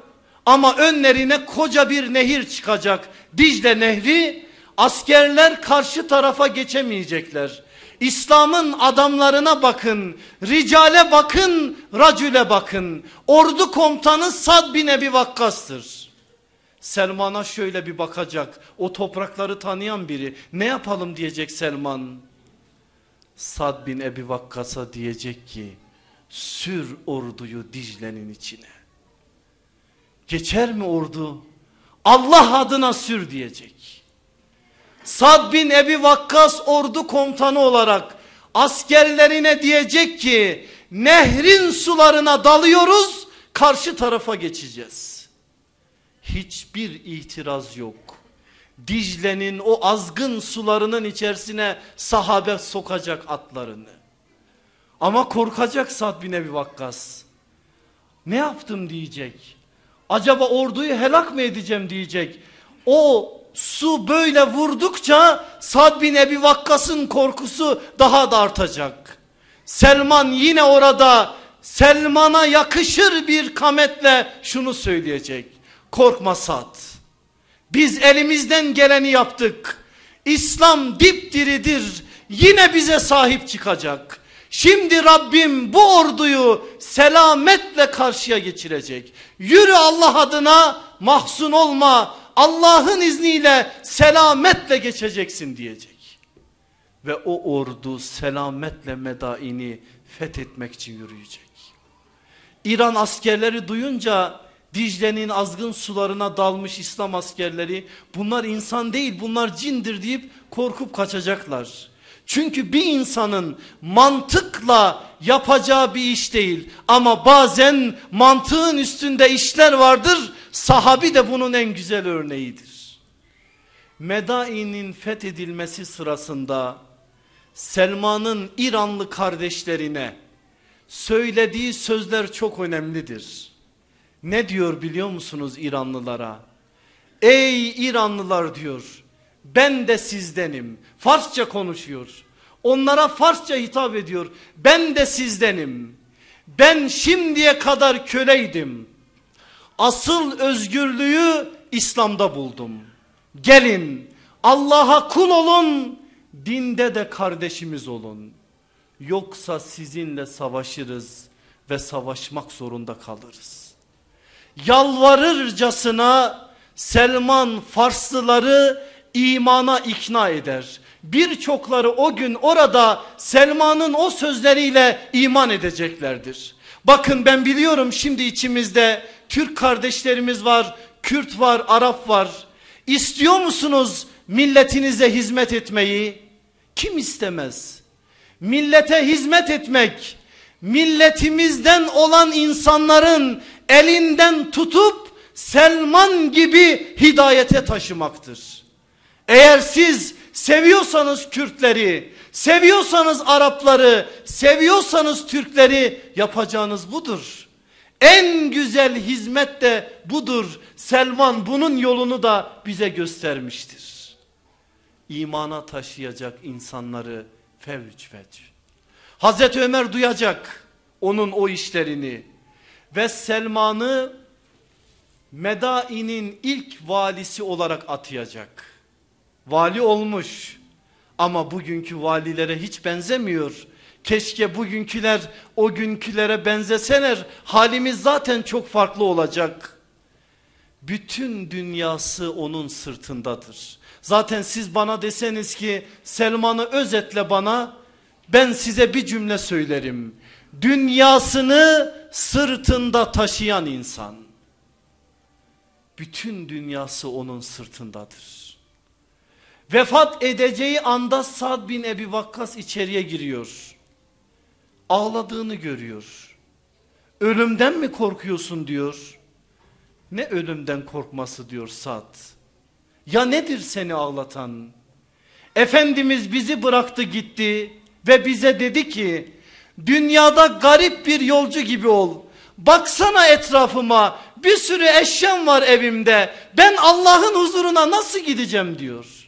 ama önlerine koca bir nehir çıkacak. Dicle nehri askerler karşı tarafa geçemeyecekler. İslam'ın adamlarına bakın, ricale bakın, racüle bakın. Ordu komutanı Sad bin Ebi Vakkas'tır. Selman'a şöyle bir bakacak. O toprakları tanıyan biri. Ne yapalım diyecek Selman. Sad bin Ebi Vakkas'a diyecek ki sür orduyu Dicle'nin içine. Geçer mi ordu? Allah adına sür diyecek. Sad bin Ebi Vakkas ordu komutanı olarak askerlerine diyecek ki nehrin sularına dalıyoruz karşı tarafa geçeceğiz. Hiçbir itiraz yok. Dicle'nin o azgın sularının içerisine sahabe sokacak atlarını. Ama korkacak Sad bin Ebi Vakkas. Ne yaptım diyecek. Acaba orduyu helak mı edeceğim diyecek. O su böyle vurdukça Sad bin Ebi Vakkas'ın korkusu daha da artacak. Selman yine orada Selman'a yakışır bir kametle şunu söyleyecek. Korkma Sad. Biz elimizden geleni yaptık. İslam dipdiridir. Yine bize sahip çıkacak. Şimdi Rabbim bu orduyu selametle karşıya geçirecek. Yürü Allah adına mahzun olma. Allah'ın izniyle selametle geçeceksin diyecek. Ve o ordu selametle Medain'i fethetmek için yürüyecek. İran askerleri duyunca Dicle'nin azgın sularına dalmış İslam askerleri bunlar insan değil bunlar cindir deyip korkup kaçacaklar. Çünkü bir insanın mantıkla yapacağı bir iş değil. Ama bazen mantığın üstünde işler vardır. Sahabi de bunun en güzel örneğidir. Medain'in fethedilmesi sırasında Selman'ın İranlı kardeşlerine söylediği sözler çok önemlidir. Ne diyor biliyor musunuz İranlılara? Ey İranlılar diyor ben de sizdenim. Farsça konuşuyor. Onlara Farsça hitap ediyor. Ben de sizdenim. Ben şimdiye kadar köleydim. Asıl özgürlüğü İslam'da buldum. Gelin Allah'a kul olun, dinde de kardeşimiz olun. Yoksa sizinle savaşırız ve savaşmak zorunda kalırız. Yalvarırcasına Selman Farslıları imana ikna eder. Birçokları o gün orada Selman'ın o sözleriyle iman edeceklerdir. Bakın ben biliyorum şimdi içimizde Türk kardeşlerimiz var, Kürt var, Arap var. İstiyor musunuz milletinize hizmet etmeyi? Kim istemez? Millete hizmet etmek, milletimizden olan insanların elinden tutup Selman gibi hidayete taşımaktır. Eğer siz seviyorsanız Kürtleri, seviyorsanız Arapları, seviyorsanız Türkleri yapacağınız budur. En güzel hizmet de budur. Selman bunun yolunu da bize göstermiştir. İmana taşıyacak insanları fevç fevç. Hazreti Ömer duyacak onun o işlerini ve Selman'ı Medain'in ilk valisi olarak atayacak. Vali olmuş ama bugünkü valilere hiç benzemiyor. Keşke bugünküler o günkülere benzeseler halimiz zaten çok farklı olacak. Bütün dünyası onun sırtındadır. Zaten siz bana deseniz ki Selman'ı özetle bana ben size bir cümle söylerim. Dünyasını sırtında taşıyan insan. Bütün dünyası onun sırtındadır. Vefat edeceği anda Sad bin Ebi Vakkas içeriye giriyor. Ağladığını görüyor. Ölümden mi korkuyorsun diyor. Ne ölümden korkması diyor Sad. Ya nedir seni ağlatan? Efendimiz bizi bıraktı gitti ve bize dedi ki dünyada garip bir yolcu gibi ol. Baksana etrafıma bir sürü eşyam var evimde ben Allah'ın huzuruna nasıl gideceğim diyor.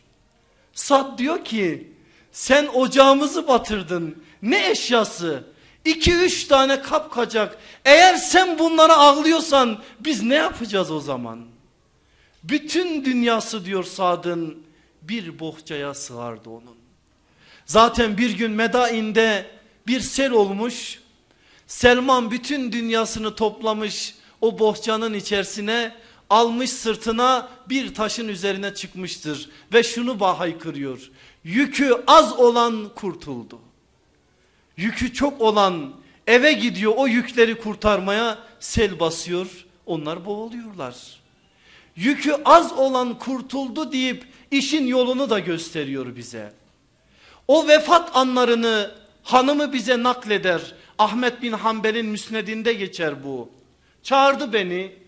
Sad diyor ki sen ocağımızı batırdın ne eşyası? İki üç tane kapkacak eğer sen bunlara ağlıyorsan biz ne yapacağız o zaman? Bütün dünyası diyor Sad'ın bir bohçaya sığardı onun. Zaten bir gün Medain'de bir sel olmuş. Selman bütün dünyasını toplamış o bohçanın içerisine almış sırtına bir taşın üzerine çıkmıştır. Ve şunu haykırıyor. Yükü az olan kurtuldu. Yükü çok olan eve gidiyor o yükleri kurtarmaya sel basıyor. Onlar boğuluyorlar. Yükü az olan kurtuldu deyip işin yolunu da gösteriyor bize. O vefat anlarını hanımı bize nakleder. Ahmet bin Hanbel'in müsnedinde geçer bu. Çağırdı beni.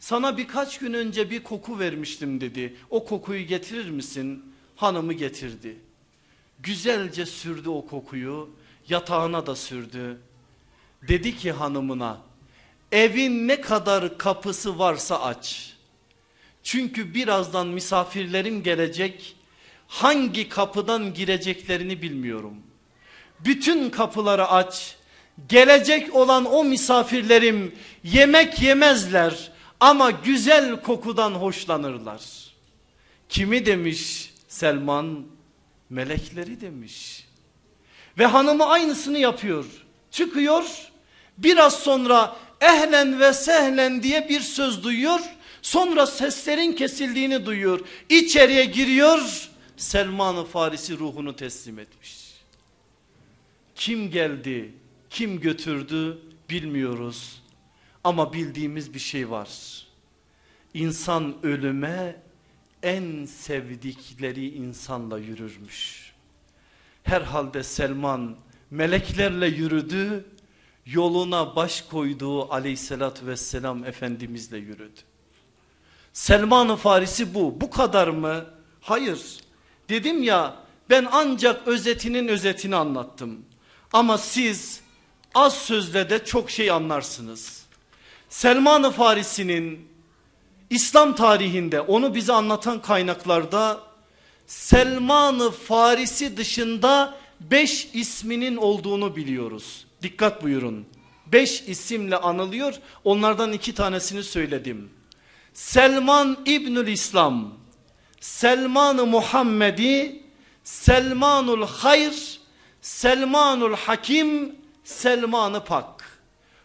Sana birkaç gün önce bir koku vermiştim dedi. O kokuyu getirir misin? Hanımı getirdi. Güzelce sürdü o kokuyu. Yatağına da sürdü. Dedi ki hanımına evin ne kadar kapısı varsa aç. Çünkü birazdan misafirlerim gelecek. Hangi kapıdan gireceklerini bilmiyorum. Bütün kapıları aç. Gelecek olan o misafirlerim yemek yemezler ama güzel kokudan hoşlanırlar. Kimi demiş Selman? Melekleri demiş. Ve hanımı aynısını yapıyor. Çıkıyor biraz sonra ehlen ve sehlen diye bir söz duyuyor. Sonra seslerin kesildiğini duyuyor. İçeriye giriyor. Selman-ı Farisi ruhunu teslim etmiş. Kim geldi, kim götürdü bilmiyoruz. Ama bildiğimiz bir şey var. İnsan ölüme en sevdikleri insanla yürürmüş. Herhalde Selman meleklerle yürüdü, yoluna baş koyduğu aleyhissalatü vesselam Efendimizle yürüdü. Selman-ı Farisi bu. Bu kadar mı? Hayır. Dedim ya ben ancak özetinin özetini anlattım. Ama siz az sözle de çok şey anlarsınız. Selman-ı Farisi'nin İslam tarihinde onu bize anlatan kaynaklarda Selman-ı Farisi dışında beş isminin olduğunu biliyoruz. Dikkat buyurun. Beş isimle anılıyor. Onlardan iki tanesini söyledim. Selman İbnül İslam, Selman-ı Muhammedi, Selmanul Hayr, Selmanul Hakim, Selman-ı Pak.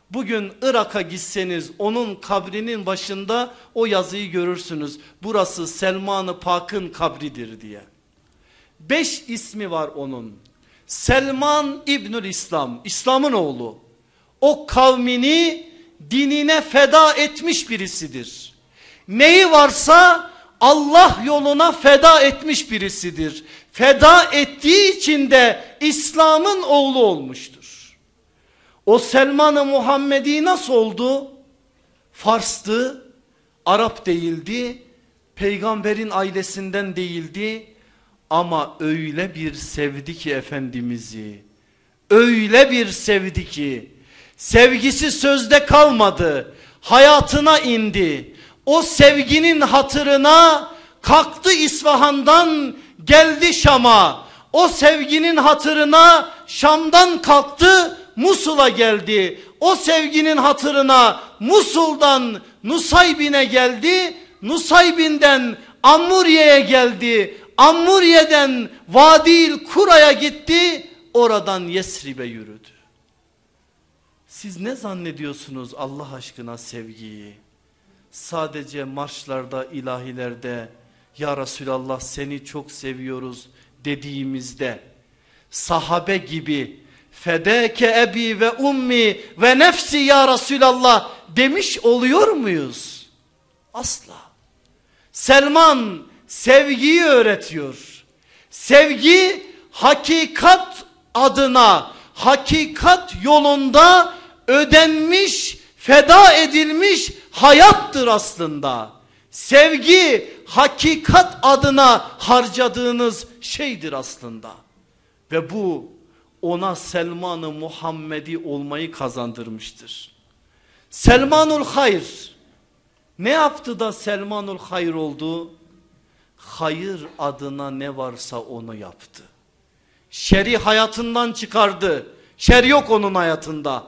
Bugün Irak'a gitseniz onun kabrinin başında o yazıyı görürsünüz. Burası Selman-ı Pak'ın kabridir diye. Beş ismi var onun. Selman İbnül İslam, İslam'ın oğlu. O kavmini dinine feda etmiş birisidir. Neyi varsa Allah yoluna feda etmiş birisidir. Feda ettiği için de İslam'ın oğlu olmuştur. O Selman-ı Muhammedi nasıl oldu? Fars'tı, Arap değildi, peygamberin ailesinden değildi ama öyle bir sevdi ki Efendimiz'i, öyle bir sevdi ki sevgisi sözde kalmadı, hayatına indi. O sevginin hatırına kalktı İsfahan'dan geldi Şam'a. O sevginin hatırına Şam'dan kalktı Musul'a geldi. O sevginin hatırına Musul'dan Nusaybin'e geldi. Nusaybin'den Ammuriye'ye geldi. Ammuriye'den Vadil Kura'ya gitti. Oradan Yesrib'e yürüdü. Siz ne zannediyorsunuz Allah aşkına sevgiyi? Sadece marşlarda, ilahilerde ya Resulallah seni çok seviyoruz dediğimizde sahabe gibi fedeke ebi ve ummi ve nefsi ya Resulallah demiş oluyor muyuz? Asla. Selman sevgiyi öğretiyor. Sevgi hakikat adına, hakikat yolunda ödenmiş, feda edilmiş hayattır aslında. Sevgi hakikat adına harcadığınız şeydir aslında. Ve bu ona Selman-ı Muhammedi olmayı kazandırmıştır. Selmanul Hayr ne yaptı da Selmanul Hayr oldu? Hayır adına ne varsa onu yaptı. Şeri hayatından çıkardı. Şer yok onun hayatında.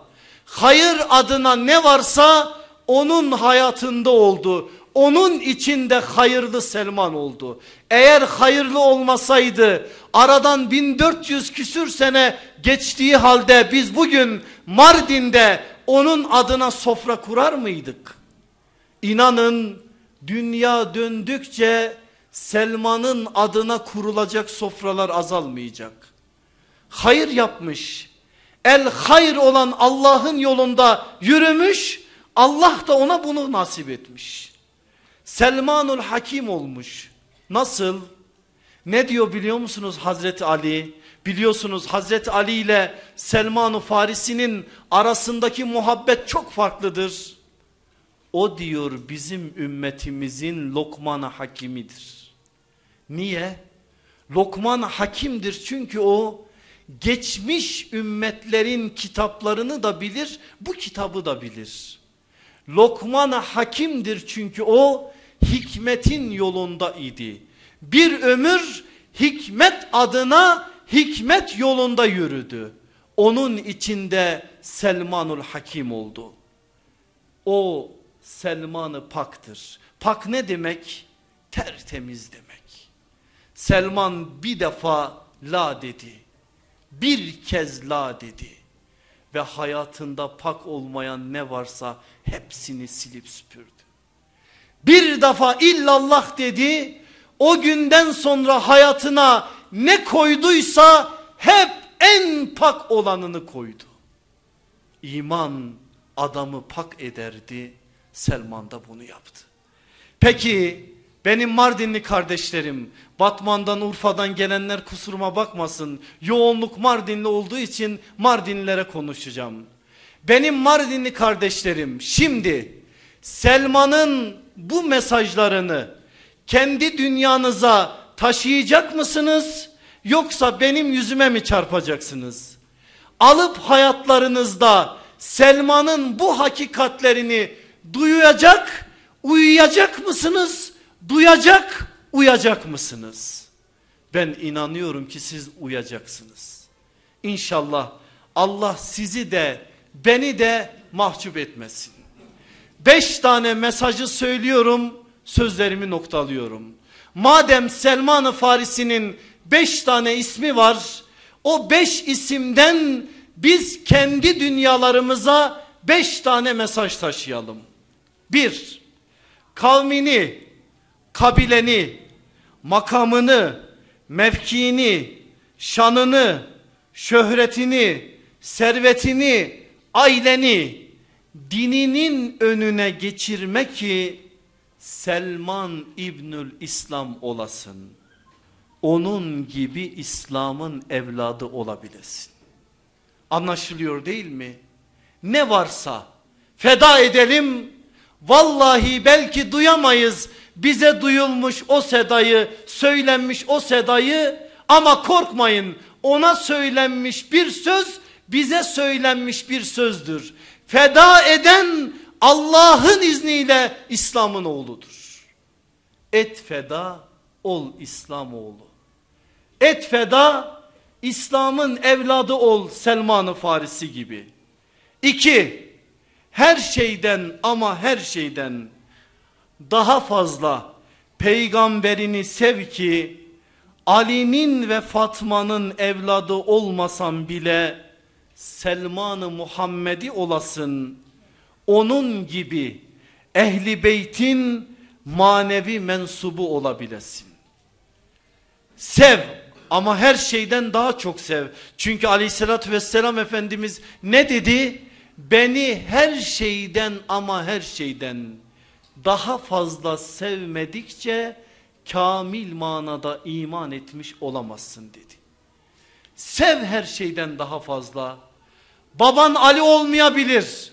Hayır adına ne varsa onun hayatında oldu. Onun içinde hayırlı Selman oldu. Eğer hayırlı olmasaydı aradan 1400 küsür sene geçtiği halde biz bugün Mardin'de onun adına sofra kurar mıydık? İnanın dünya döndükçe Selman'ın adına kurulacak sofralar azalmayacak. Hayır yapmış. El hayır olan Allah'ın yolunda yürümüş. Allah da ona bunu nasip etmiş. Selmanul Hakim olmuş. Nasıl? Ne diyor biliyor musunuz Hazreti Ali? Biliyorsunuz Hazreti Ali ile Selman-ı Farisi'nin arasındaki muhabbet çok farklıdır. O diyor bizim ümmetimizin Lokman Hakimidir. Niye? Lokman Hakimdir çünkü o geçmiş ümmetlerin kitaplarını da bilir, bu kitabı da bilir. Lokman Hakimdir çünkü o hikmetin yolunda idi. Bir ömür hikmet adına hikmet yolunda yürüdü. Onun içinde Selmanul Hakim oldu. O Selmanı paktır. Pak ne demek? Tertemiz demek. Selman bir defa la dedi. Bir kez la dedi. Ve hayatında pak olmayan ne varsa hepsini silip süpürdü. Bir defa illallah dedi. O günden sonra hayatına ne koyduysa hep en pak olanını koydu. İman adamı pak ederdi. Selman da bunu yaptı. Peki Benim Mardinli kardeşlerim Batman'dan Urfa'dan gelenler kusuruma bakmasın. Yoğunluk Mardinli olduğu için Mardinlilere konuşacağım. Benim Mardinli kardeşlerim şimdi Selman'ın bu mesajlarını kendi dünyanıza taşıyacak mısınız? Yoksa benim yüzüme mi çarpacaksınız? Alıp hayatlarınızda Selman'ın bu hakikatlerini duyacak, uyuyacak mısınız? Duyacak, uyacak mısınız? Ben inanıyorum ki siz uyacaksınız. İnşallah Allah sizi de beni de mahcup etmesin. Beş tane mesajı söylüyorum, sözlerimi noktalıyorum. Madem Selman-ı Farisi'nin beş tane ismi var, o beş isimden biz kendi dünyalarımıza beş tane mesaj taşıyalım. Bir, kavmini, kabileni, makamını, mevkiini, şanını, şöhretini, servetini, aileni dininin önüne geçirme ki Selman İbnül İslam olasın. Onun gibi İslam'ın evladı olabilesin. Anlaşılıyor değil mi? Ne varsa feda edelim. Vallahi belki duyamayız bize duyulmuş o sedayı, söylenmiş o sedayı ama korkmayın ona söylenmiş bir söz bize söylenmiş bir sözdür. Feda eden Allah'ın izniyle İslam'ın oğludur. Et feda ol İslam oğlu. Et feda İslam'ın evladı ol Selman-ı Farisi gibi. İki, her şeyden ama her şeyden daha fazla peygamberini sev ki Ali'nin ve Fatma'nın evladı olmasam bile Selman-ı Muhammed'i olasın. Onun gibi ehli beytin manevi mensubu olabilesin. Sev ama her şeyden daha çok sev. Çünkü aleyhissalatü vesselam Efendimiz ne dedi? Beni her şeyden ama her şeyden daha fazla sevmedikçe kamil manada iman etmiş olamazsın dedi. Sev her şeyden daha fazla. Baban Ali olmayabilir.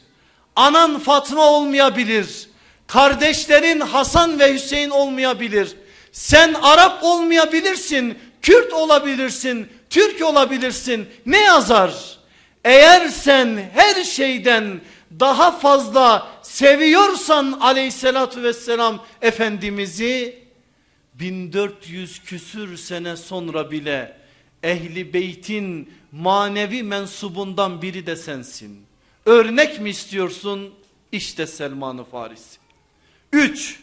Anan Fatma olmayabilir. Kardeşlerin Hasan ve Hüseyin olmayabilir. Sen Arap olmayabilirsin. Kürt olabilirsin. Türk olabilirsin. Ne yazar? Eğer sen her şeyden daha fazla seviyorsan aleyhissalatü vesselam Efendimiz'i 1400 küsür sene sonra bile ehli beytin manevi mensubundan biri de sensin. Örnek mi istiyorsun? İşte Selman-ı Farisi. 3.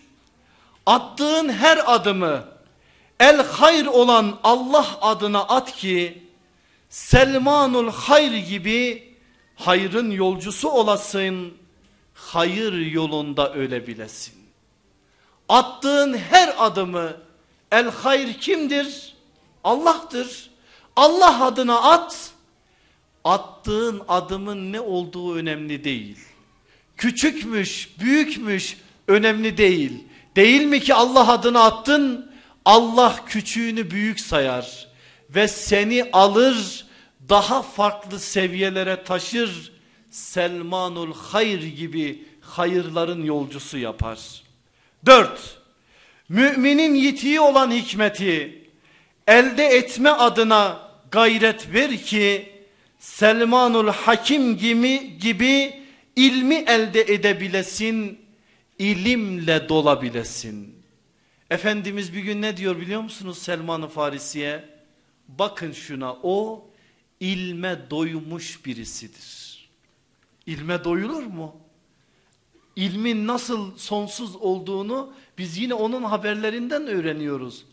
Attığın her adımı el hayr olan Allah adına at ki Selmanul hayr gibi hayrın yolcusu olasın. Hayır yolunda ölebilesin. Attığın her adımı el hayr kimdir? Allah'tır. Allah adına at. Attığın adımın ne olduğu önemli değil. Küçükmüş, büyükmüş önemli değil. Değil mi ki Allah adına attın? Allah küçüğünü büyük sayar ve seni alır daha farklı seviyelere taşır. Selmanul hayr gibi hayırların yolcusu yapar. Dört, müminin yitiği olan hikmeti elde etme adına gayret ver ki Selmanul Hakim gibi, gibi ilmi elde edebilesin, ilimle dolabilesin. Efendimiz bir gün ne diyor biliyor musunuz Selman-ı Farisi'ye? Bakın şuna o ilme doymuş birisidir. İlme doyulur mu? İlmin nasıl sonsuz olduğunu biz yine onun haberlerinden öğreniyoruz.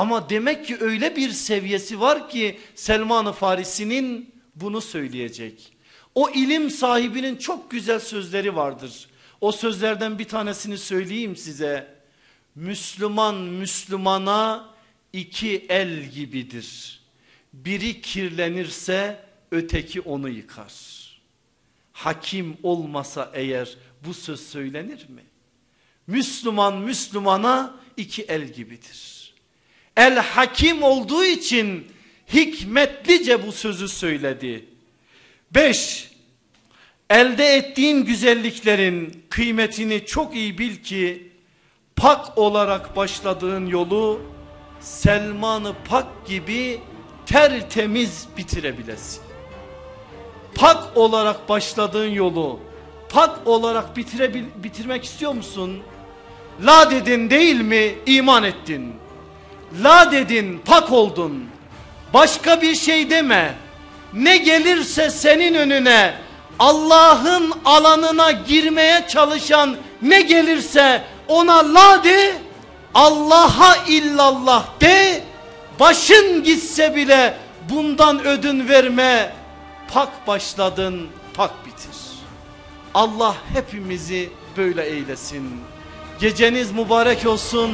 Ama demek ki öyle bir seviyesi var ki Selman-ı Farisi'nin bunu söyleyecek. O ilim sahibinin çok güzel sözleri vardır. O sözlerden bir tanesini söyleyeyim size. Müslüman Müslümana iki el gibidir. Biri kirlenirse öteki onu yıkar. Hakim olmasa eğer bu söz söylenir mi? Müslüman Müslümana iki el gibidir. El hakim olduğu için hikmetlice bu sözü söyledi. Beş, elde ettiğin güzelliklerin kıymetini çok iyi bil ki pak olarak başladığın yolu Selman'ı pak gibi tertemiz bitirebilesin. Pak olarak başladığın yolu pak olarak bitirebil, bitirmek istiyor musun? La dedin değil mi iman ettin. La dedin pak oldun. Başka bir şey deme. Ne gelirse senin önüne Allah'ın alanına girmeye çalışan ne gelirse ona la de Allah'a illallah de başın gitse bile bundan ödün verme pak başladın pak bitir Allah hepimizi böyle eylesin geceniz mübarek olsun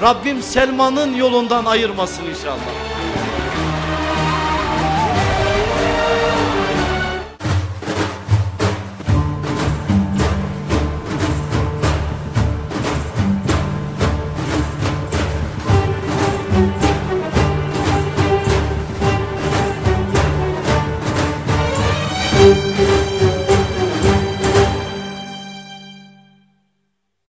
Rabbim Selman'ın yolundan ayırmasın inşallah